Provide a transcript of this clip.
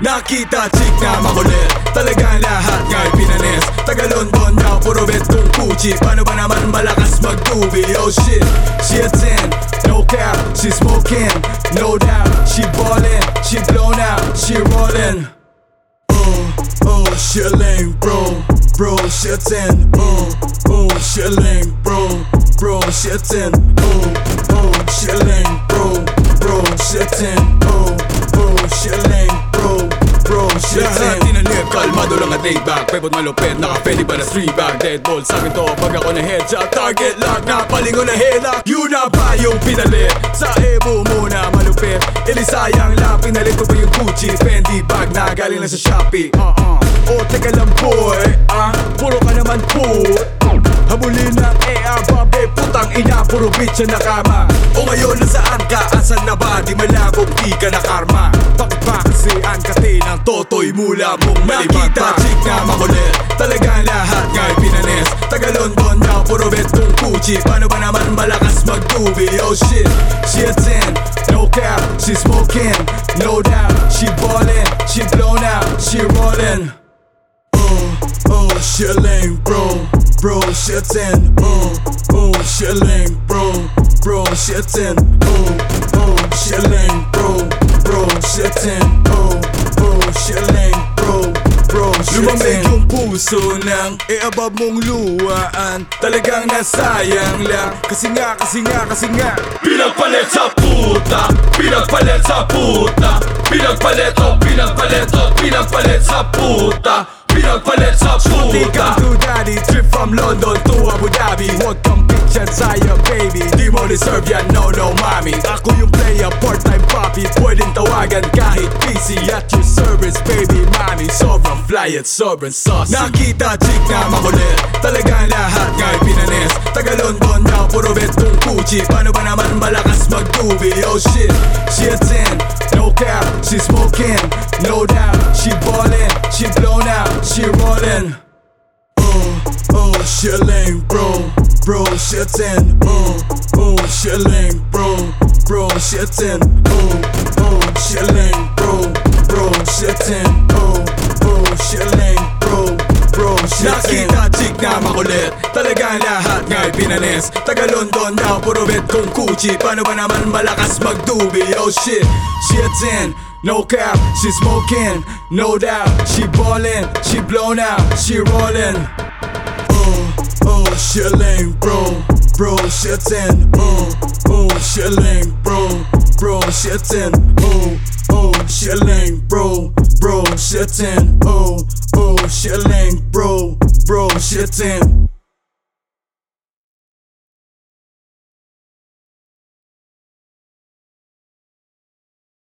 Nakita chick na makulit Talagang lahat nga'y pinanis Taga London daw puro bet kung Gucci Paano ba naman malakas magtubi Oh shit, she a 10 No cap, she smoking. No doubt, she ballin' She blown out, she rollin' Oh, oh, she a lame bro. Bro, she a 10 Oh, oh, she lame bro. Bro, she a 10 Oh, Bro, she a 10 Tinanip, kalmado lang at laid back. Pebot malupit, naka-pwede ba na street bag? Dead ball, sa akin to pag ako na headshot Target lock, napalingon na headlock Yun na ba yung pinalit? Sa ebo muna malupit. Ilisayang lang, pinalit ko pa yung Gucci. Fendi bag na galing lang sa Shopee. Uh-uh. Oh, teka lang boy, ah Puro ka naman po Habulin ng AR, babe, putang ina Puro bitch na nakama. O ngayon nasaan ka? Asan na ba? Di malabog, di ka na karma Bakit ba ang kate ng totoy mula mong malibag Nakita chick na makulit Talagang lahat nga'y pinanis Taga London daw, puro bet kung Gucci Paano ba naman malakas magtubi? Oh shit, she a 10 No cap, she smoking. No doubt, she ballin' She blown out, she rollin' Oh, oh, she lame bro. Bro, she a 10 Oh, oh, she lame bro. Bro, she a 10 Oh, oh, lame bro Bro, 10 Oh, oh, a lame bro Bro, a 10 yung puso ng iabab mong luwaan. Talagang nasayang lang. Kasi nga, kasi nga, kasi nga. Pinagpalit sa puta Pinagpalit sa puta. Pinagpalit o pinagpalit o pinagpalit sa puta. Pinagpalit sa puta. Ka to daddy Trip from London to Abu Dhabi. Huwag kang bitch and sayang baby. Di mo deserve yan, Tawagan kahit busy At your service baby mami Sobrang fly at sobrang saucy. Nakita chick na makulit Talagang lahat nga'y pinanis Taga London daw puro bet kung Gucci Paano ba naman malakas magtubi Oh shit, she a 10 No cap, she smoking. No doubt, she ballin' She blown out, she rollin' Oh, oh, she lame bro Bro, she 10 Oh, oh, she lame bro Bro, she 10 Oh, a 10 Nakita chick na makulit Talagang lahat nga'y pinanis Taga London daw puro bet kung Gucci Paano ba naman malakas magdubi Oh shit, a 10 No cap, she smoking, no doubt. She ballin', she blown out, she rollin' Oh, oh, she lame bro Bro, a 10 Oh, oh, she a uh, lame bro Bro, a 10 Oh, oh, she a lame bro Bro, a 10 Oh, oh, she lame bro Bro, a 10